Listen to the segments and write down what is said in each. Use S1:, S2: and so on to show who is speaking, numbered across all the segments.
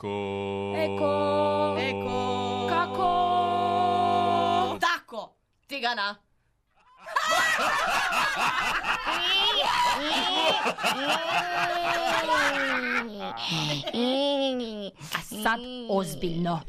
S1: Eko.
S2: Eko.
S3: Eko.
S2: Kako?
S3: Tako. Tigana.
S2: A sad ozbiljno.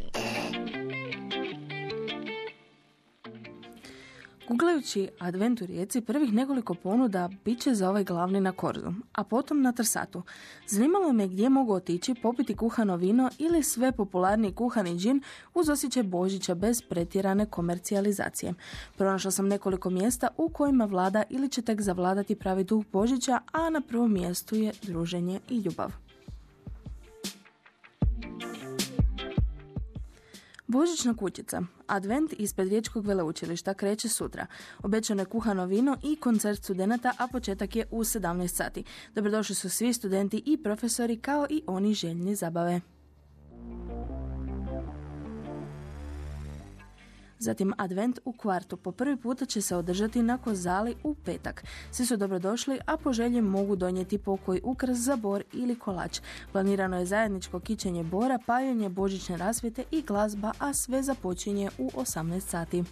S4: Googlajući advent u Rijeci, prvih nekoliko ponuda bit će za ovaj glavni na Korzu, a potom na Trsatu. Zanimalo me gdje mogu otići, popiti kuhano vino ili sve popularniji kuhani džin uz osjećaj Božića bez pretjerane komercijalizacije. Pronašla sam nekoliko mjesta u kojima vlada ili će tek zavladati pravi duh Božića, a na prvom mjestu je druženje i ljubav. Božićna kućica. Advent ispred Riječkog veleučilišta kreće sutra. Obećano je kuhano vino i koncert studenata, a početak je u 17 sati. Dobrodošli su svi studenti i profesori kao i oni željni zabave. Zatim advent u kvartu. Po prvi puta će se održati na Kozali u petak. Svi su dobrodošli, a po želji mogu donijeti pokoj ukras za bor ili kolač. Planirano je zajedničko kićenje bora, paljenje božićne rasvjete i glazba, a sve započinje u 18 sati.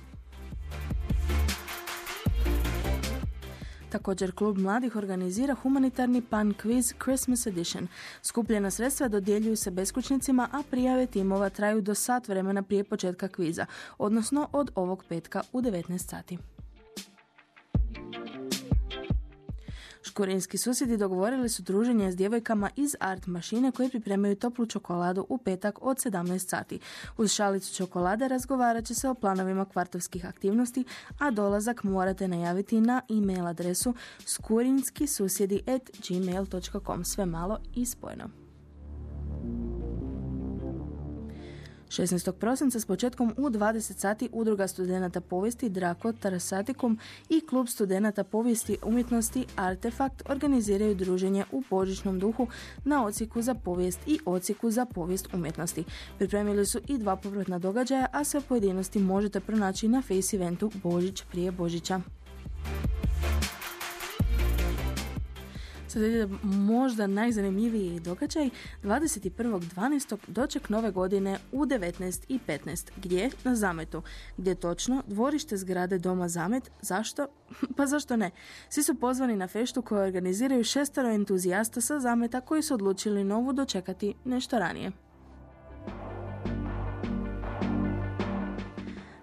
S4: Također, klub mladih organizira humanitarni pan quiz Christmas Edition. Skupljena sredstva dodjeljuju se beskućnicima, a prijave timova traju do sat vremena prije početka kviza, odnosno od ovog petka u 19 sati. Škurinski susjedi dogovorili su druženje s djevojkama iz art mašine koje pripremaju toplu čokoladu u petak od 17 sati. Uz šalicu čokolade razgovarat će se o planovima kvartovskih aktivnosti, a dolazak morate najaviti na e-mail adresu skurinskisusjedi.gmail.com Sve malo i spojno. 16. prosinca s početkom u 20 sati Udruga studenata povijesti Drako Tarasatikum i Klub studenata povijesti umjetnosti Artefakt organiziraju druženje u božićnom duhu na ocijeku za povijest i ocijeku za povijest umjetnosti. Pripremili su i dva povratna događaja, a sve pojedinosti možete pronaći na face eventu Božić prije Božića. Sad ide možda najzanimljiviji događaj 21.12. doček nove godine u 19.15. Gdje? Na Zametu. Gdje točno? Dvorište zgrade Doma Zamet. Zašto? pa zašto ne? Svi su pozvani na feštu koju organiziraju šestero entuzijasta sa Zameta koji su odlučili novu dočekati nešto ranije.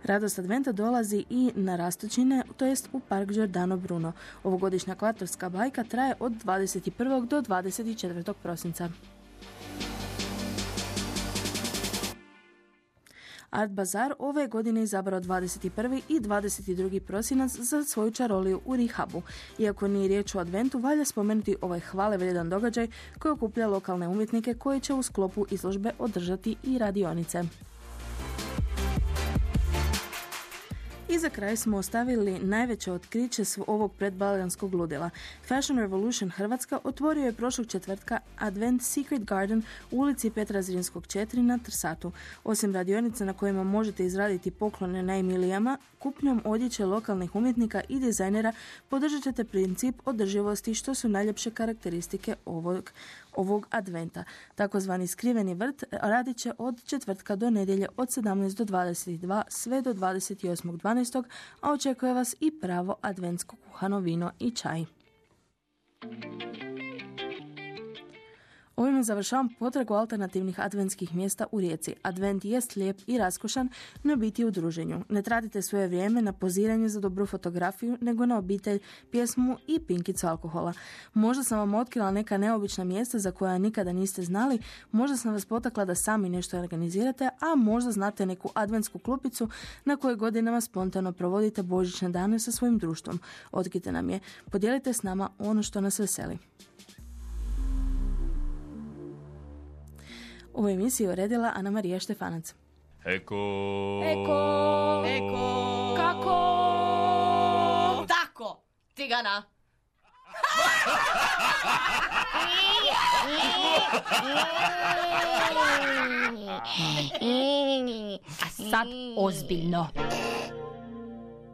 S4: Radost Adventa dolazi i na Rastočine, to jest u Park Giordano Bruno. Ovogodišnja kvartovska bajka traje od 21. do 24. prosinca. Art Bazar ove godine izabrao 21. i 22. prosinac za svoju čaroliju u Rihabu. Iako nije riječ o adventu, valja spomenuti ovaj hvale vrijedan događaj koji okuplja lokalne umjetnike koji će u sklopu izložbe održati i radionice. I za kraj smo ostavili najveće otkriće ovog predbalganskog ludila. Fashion Revolution Hrvatska otvorio je prošlog četvrtka Advent Secret Garden u ulici Petra Zrinskog 4 na Trsatu. Osim radionica na kojima možete izraditi poklone najmilijama, kupnjom odjeće lokalnih umjetnika i dizajnera podržat ćete princip održivosti što su najljepše karakteristike ovog ovog adventa. Takozvani skriveni vrt radit će od četvrtka do nedjelje od 17 do 22 sve do 28.12. a očekuje vas i pravo adventsko kuhano vino i čaj. Ovime završavam potragu alternativnih adventskih mjesta u Rijeci. Advent jest lijep i raskošan, no biti u druženju. Ne tratite svoje vrijeme na poziranje za dobru fotografiju, nego na obitelj, pjesmu i pinkicu alkohola. Možda sam vam otkrila neka neobična mjesta za koja nikada niste znali, možda sam vas potakla da sami nešto organizirate, a možda znate neku adventsku klupicu na kojoj godinama spontano provodite božićne dane sa svojim društvom. Otkite nam je, podijelite s nama ono što nas veseli. Ovu emisiju uredila Ana Marija Štefanac.
S1: Eko.
S2: Eko.
S3: Eko.
S2: Kako?
S3: Tako. Tigana.
S2: A sad ozbiljno.